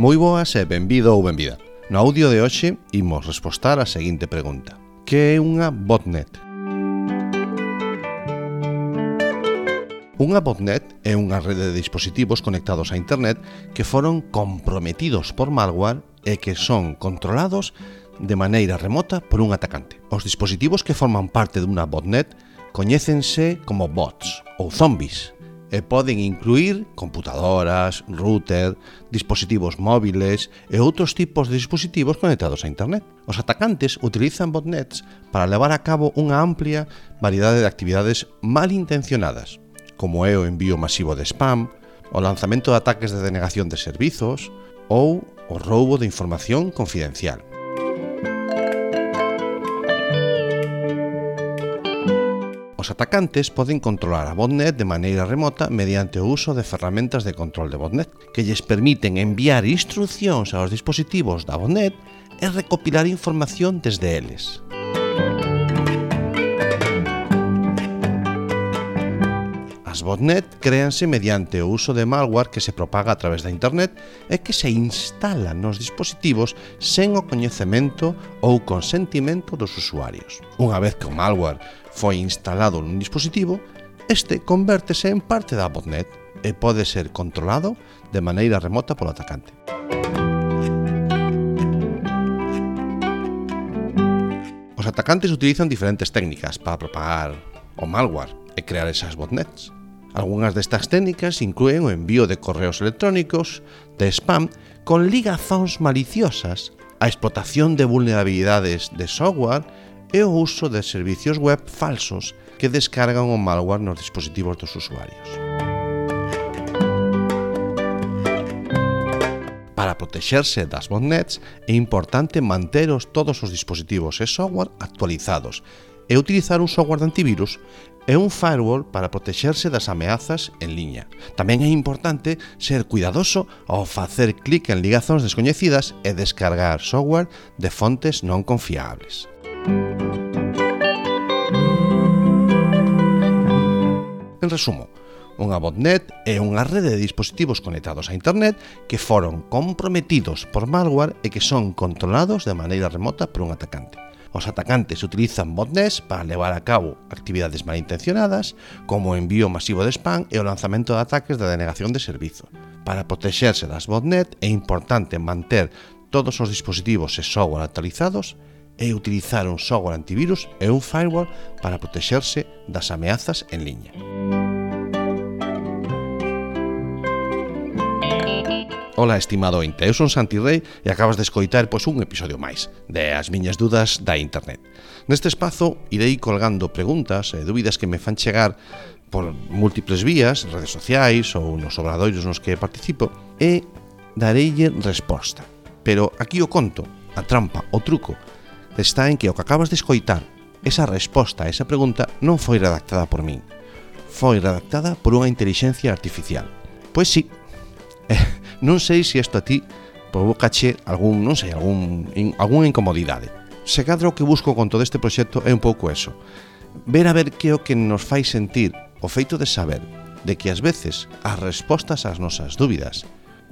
Moi boas e benvido ou benvida. No audio de hoxe imos respostar a seguinte pregunta. Que é unha botnet? Unha botnet é unha rede de dispositivos conectados a internet que foron comprometidos por malware e que son controlados de maneira remota por un atacante. Os dispositivos que forman parte dunha botnet coñécense como bots ou zombies e poden incluir computadoras, router, dispositivos móviles e outros tipos de dispositivos conectados a internet. Os atacantes utilizan botnets para levar a cabo unha amplia variedade de actividades malintencionadas, como é o envío masivo de spam, o lanzamento de ataques de denegación de servizos ou o roubo de información confidencial. Os atacantes poden controlar a botnet de maneira remota mediante o uso de ferramentas de control de botnet, que lles permiten enviar instruccións aos dispositivos da botnet e recopilar información desde eles. As botnet créanse mediante o uso de malware que se propaga a través da internet e que se instala nos dispositivos sen o coñecemento ou consentimento dos usuarios. Unha vez que o malware foi instalado nun dispositivo, este convértese en parte da botnet e pode ser controlado de maneira remota polo atacante. Os atacantes utilizan diferentes técnicas para propagar o malware e crear esas botnets. Algunhas destas técnicas incluen o envío de correos electrónicos, de spam, con ligazóns maliciosas, a explotación de vulnerabilidades de software e o uso de servicios web falsos que descargan o malware nos dispositivos dos usuarios. Para protexerse das botnets é importante manteros todos os dispositivos e software actualizados e utilizar un software de antivirus e un firewall para protexerse das ameazas en liña. Tamén é importante ser cuidadoso ao facer clic en ligazóns descoñecidas e descargar software de fontes non confiables. En resumo, unha botnet é unha rede de dispositivos conectados a internet que foron comprometidos por malware e que son controlados de maneira remota por un atacante. Os atacantes utilizan botnets para levar a cabo actividades malintencionadas, como o envío masivo de spam e o lanzamento de ataques de denegación de servizo. Para protexerse das botnet é importante manter todos os dispositivos e software actualizados e utilizar un software antivirus e un firewall para protexerse das ameazas en liña. Ola, estimado ointe, eu son Santi Rey e acabas de escoitar pois un episodio máis de As miñas dudas da internet. Neste espazo irei colgando preguntas e dúbidas que me fan chegar por múltiples vías, redes sociais ou nos obradoiros nos que participo e dareille resposta. Pero aquí o conto, a trampa, o truco, está en que o que acabas de escoitar, esa resposta a esa pregunta non foi redactada por min. Foi redactada por unha intelixencia artificial. Pois sí, eh, Non sei se isto a ti provocache algún, non sei, algún, in, algún incomodidade. Se cadra o que busco con todo este proxecto é un pouco eso. Ver a ver que é o que nos fai sentir o feito de saber de que ás veces as respostas ás nosas dúbidas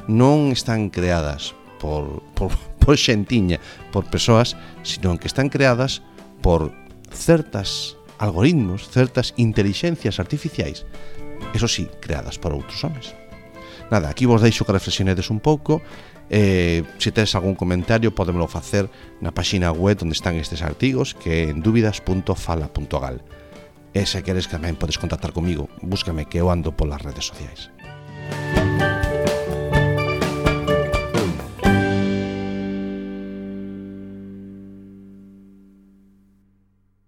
non están creadas por, por, por xentiña, por persoas, sino que están creadas por certas algoritmos, certas intelixencias artificiais, eso sí, creadas por outros homens. Nada, aquí vos deixo que reflexionedes un pouco eh, se tedes algún comentario podemelo facer na páxina web onde están estes artigos que é en dúbidas.fala.gal e se queres tamén podes contactar comigo búscame que eu ando polas redes sociais.